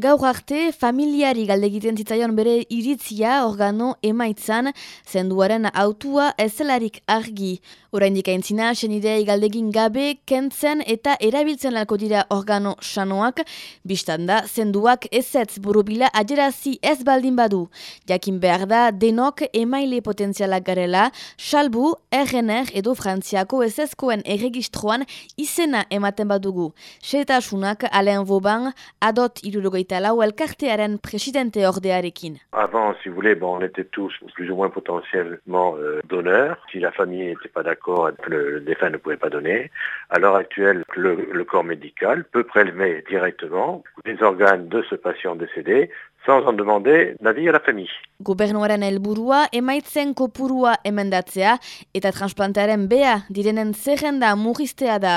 Gaur arte, familiari galdegiten zitzaion bere iritzia organo emaitzan, zenduaren autua ezelarik argi. Oraindik aintzina, senidei galdegin gabe, kentzen eta erabiltzen lalko dira organo sanoak, biztan da, zenduak ezetz burubila aderazi ez baldin badu. Jakin behar da, denok emaile potentzialak garela, salbu, RNR edo frantziako ezezkoen erregistroan izena ematen badugu. Setasunak, Alain Vauban, adot Avant, si vous voulez, on était tous plus ou moins potentiellement euh, donneurs. Si la famille n'était pas d'accord, le, le, défunt ne pouvait pas donner. À l'heure actuelle, le, le corps médical peut prélever directement les organes de ce patient décédé sans en demander l'avis à la famille. Gobernuaren helburua emaitzen kopurua emendatzea eta transplantearen bea direnen zerrenda murriztea da.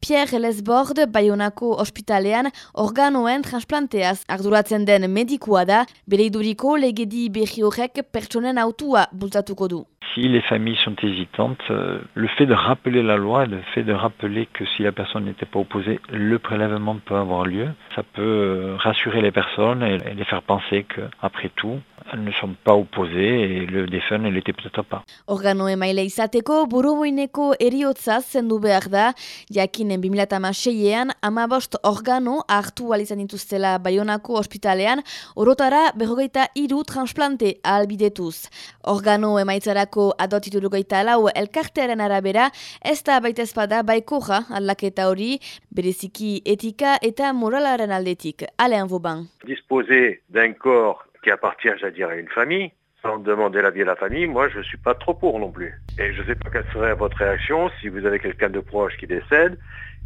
Pierre Lesbord, Bayonako ospitalean organoen transplanteaz arduratzen den medikua da, bere iduriko legedi berri horrek pertsonen autua bultatuko du. Si les familles sont hésitantes, euh, le fait de rappeler la loi, le fait de rappeler que si la personne n'était pas opposée, le prélèvement peut avoir lieu, ça peut euh, rassurer les personnes et les faire penser qu'après tout, elles ne sont pas opposées et le défunt ne l'était peut-être pas. Organo emaile izateko burumoineko eriotzaz zendu behar da, jakinen 2006ean amabost organo hartu alizan dituztela Bayonako ospitalean, orotara berrogeita iru transplante albidetuz. Organo emaitzarako adotiturugaita lau elkartearen arabera, ez da baita espada baikoja aldaketa hori, bereziki etika eta moralaren aldetik. Alain Vauban. Disposer d'un corps qui appartient, à dire, à une famille, sans demander l'avis à la famille, moi je ne suis pas trop pour non plus. Et je ne sais pas quelle serait votre réaction si vous avez quelqu'un de proche qui décède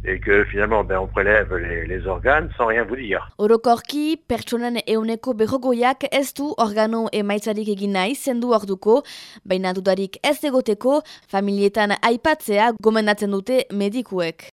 et que finalement ben, on prélève les, les organes sans rien vous dire. Orokorki, pertsonen euneko berrogoiak ez du organo emaitzarik egin nahi zendu orduko, baina dudarik ez egoteko, familietan aipatzea gomendatzen dute medikuek.